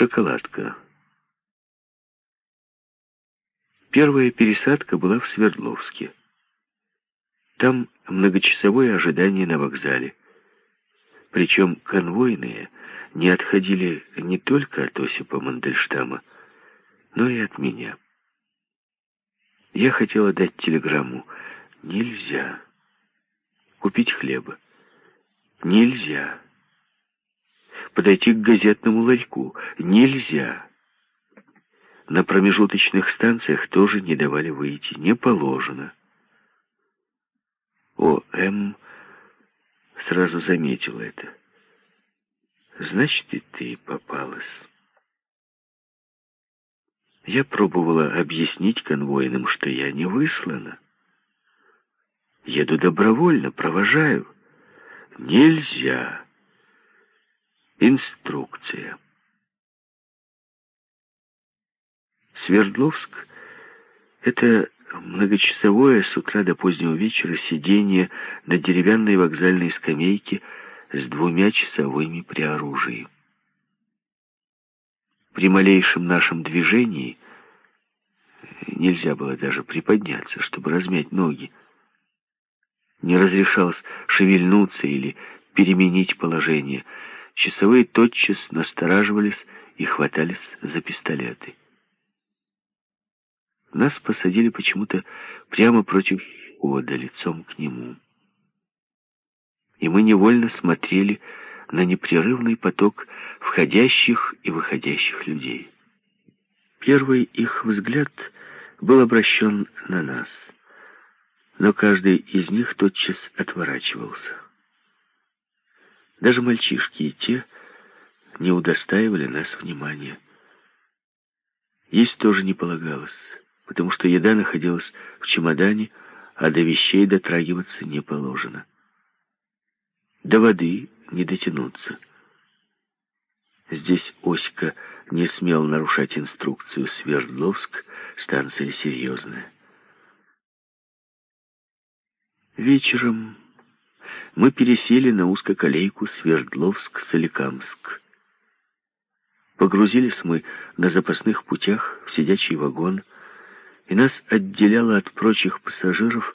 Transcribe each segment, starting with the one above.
Шоколадка. Первая пересадка была в Свердловске. Там многочасовое ожидание на вокзале. Причем конвойные не отходили не только от Осипа Мандельштама, но и от меня. Я хотела дать телеграмму. Нельзя. Купить хлеба. Нельзя. Подойти к газетному ларьку. Нельзя. На промежуточных станциях тоже не давали выйти. Не положено. О.М. сразу заметила это. Значит, и ты попалась. Я пробовала объяснить конвойным, что я не выслана. Еду добровольно, провожаю. Нельзя. Инструкция. Свердловск — это многочасовое с утра до позднего вечера сидение на деревянной вокзальной скамейке с двумя часовыми при оружии. При малейшем нашем движении нельзя было даже приподняться, чтобы размять ноги. Не разрешалось шевельнуться или переменить положение. Часовые тотчас настораживались и хватались за пистолеты. Нас посадили почему-то прямо против входа, лицом к нему. И мы невольно смотрели на непрерывный поток входящих и выходящих людей. Первый их взгляд был обращен на нас, но каждый из них тотчас отворачивался. Даже мальчишки и те не удостаивали нас внимания. Есть тоже не полагалось, потому что еда находилась в чемодане, а до вещей дотрагиваться не положено. До воды не дотянуться. Здесь Оська не смел нарушать инструкцию. Свердловск — станция серьезная. Вечером мы пересели на узкоколейку Свердловск-Соликамск. Погрузились мы на запасных путях в сидячий вагон, и нас отделяло от прочих пассажиров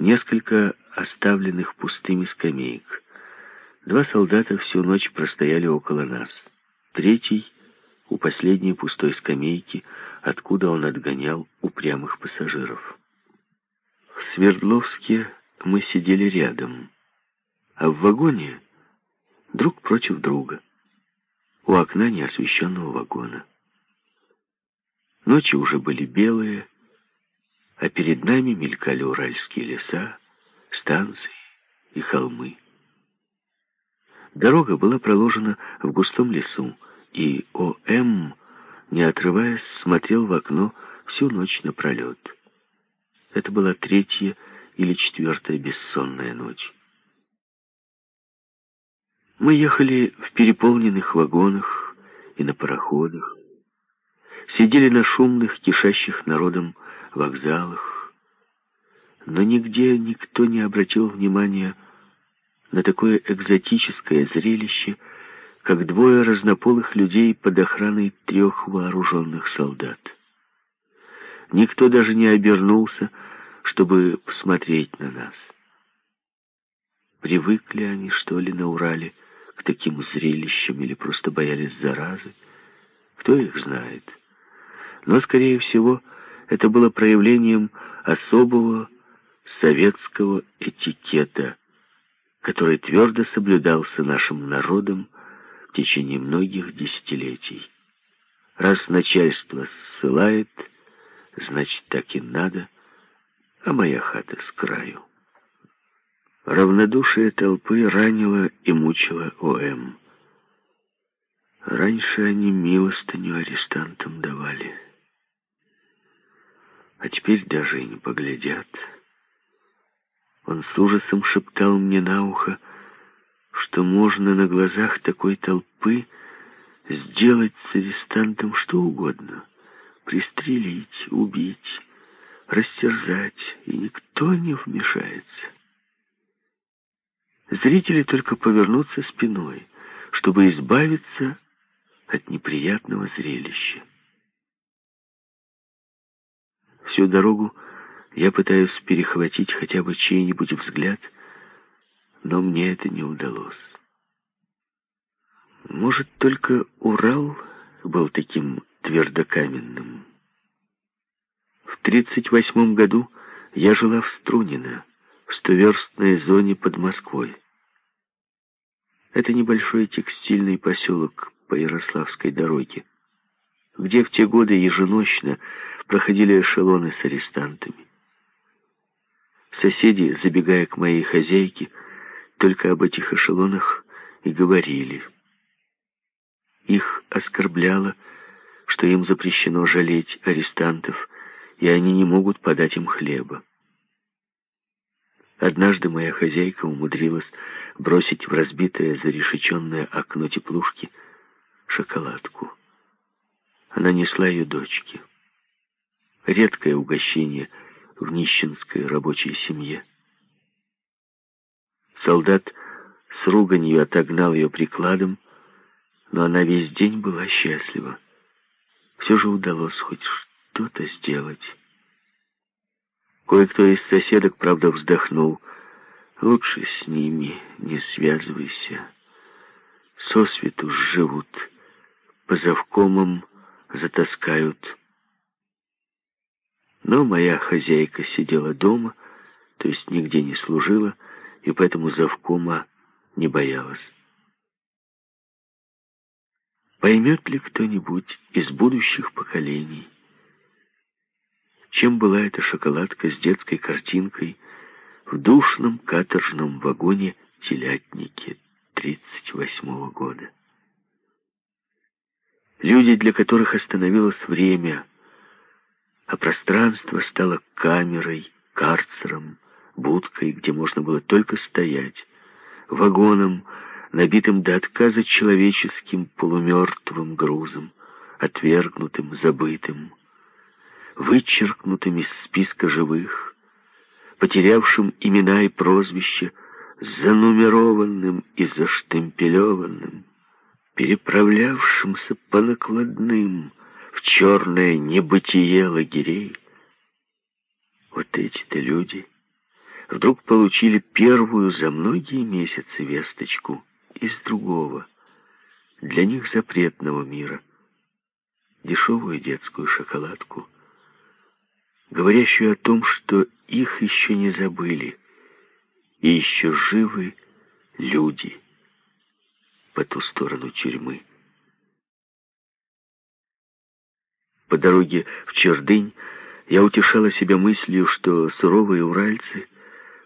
несколько оставленных пустыми скамеек. Два солдата всю ночь простояли около нас. Третий — у последней пустой скамейки, откуда он отгонял упрямых пассажиров. В Свердловске мы сидели рядом, а в вагоне друг против друга, у окна неосвещенного вагона. Ночи уже были белые, а перед нами мелькали уральские леса, станции и холмы. Дорога была проложена в густом лесу, и О.М., не отрываясь, смотрел в окно всю ночь напролет. Это была третья или четвертая бессонная ночь. Мы ехали в переполненных вагонах и на пароходах, сидели на шумных, кишащих народом вокзалах, но нигде никто не обратил внимания на такое экзотическое зрелище, как двое разнополых людей под охраной трех вооруженных солдат. Никто даже не обернулся, чтобы посмотреть на нас. Привыкли они, что ли, на Урале к таким зрелищам или просто боялись заразы? Кто их знает? Но, скорее всего, это было проявлением особого советского этикета – который твердо соблюдался нашим народом в течение многих десятилетий. Раз начальство ссылает, значит, так и надо, а моя хата с краю. Равнодушие толпы ранило и мучило О.М. Раньше они милостыню арестантам давали, а теперь даже и не поглядят. Он с ужасом шептал мне на ухо, что можно на глазах такой толпы сделать с арестантом что угодно. Пристрелить, убить, растерзать, и никто не вмешается. Зрители только повернутся спиной, чтобы избавиться от неприятного зрелища. Всю дорогу я пытаюсь перехватить хотя бы чей-нибудь взгляд, но мне это не удалось. Может, только Урал был таким твердокаменным. В 38 году я жила в Струнино, в стоверстной зоне под Москвой. Это небольшой текстильный поселок по Ярославской дороге, где в те годы еженочно проходили эшелоны с арестантами. Соседи, забегая к моей хозяйке, только об этих эшелонах и говорили. Их оскорбляло, что им запрещено жалеть арестантов, и они не могут подать им хлеба. Однажды моя хозяйка умудрилась бросить в разбитое зарешеченное окно теплушки шоколадку. Она несла ее дочке. Редкое угощение в нищенской рабочей семье. Солдат с руганью отогнал ее прикладом, но она весь день была счастлива. Все же удалось хоть что-то сделать. Кое-кто из соседок, правда, вздохнул. Лучше с ними не связывайся. Сосвету живут, по завкомам затаскают. Но моя хозяйка сидела дома, то есть нигде не служила, и поэтому завкома не боялась. Поймет ли кто-нибудь из будущих поколений, чем была эта шоколадка с детской картинкой в душном каторжном вагоне телятники 38-го года? Люди, для которых остановилось время, а пространство стало камерой, карцером, будкой, где можно было только стоять, вагоном, набитым до отказа человеческим полумертвым грузом, отвергнутым, забытым, вычеркнутым из списка живых, потерявшим имена и прозвища, занумерованным и заштемпелеванным, переправлявшимся по накладным в черное небытие лагерей. Вот эти-то люди вдруг получили первую за многие месяцы весточку из другого, для них запретного мира, дешевую детскую шоколадку, говорящую о том, что их еще не забыли, и еще живы люди по ту сторону тюрьмы. По дороге в Чердынь я утешала себя мыслью, что суровые уральцы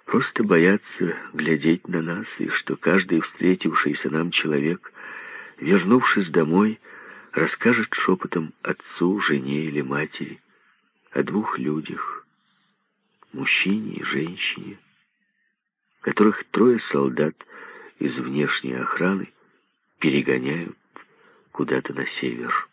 просто боятся глядеть на нас, и что каждый встретившийся нам человек, вернувшись домой, расскажет шепотом отцу, жене или матери о двух людях, мужчине и женщине, которых трое солдат из внешней охраны перегоняют куда-то на север.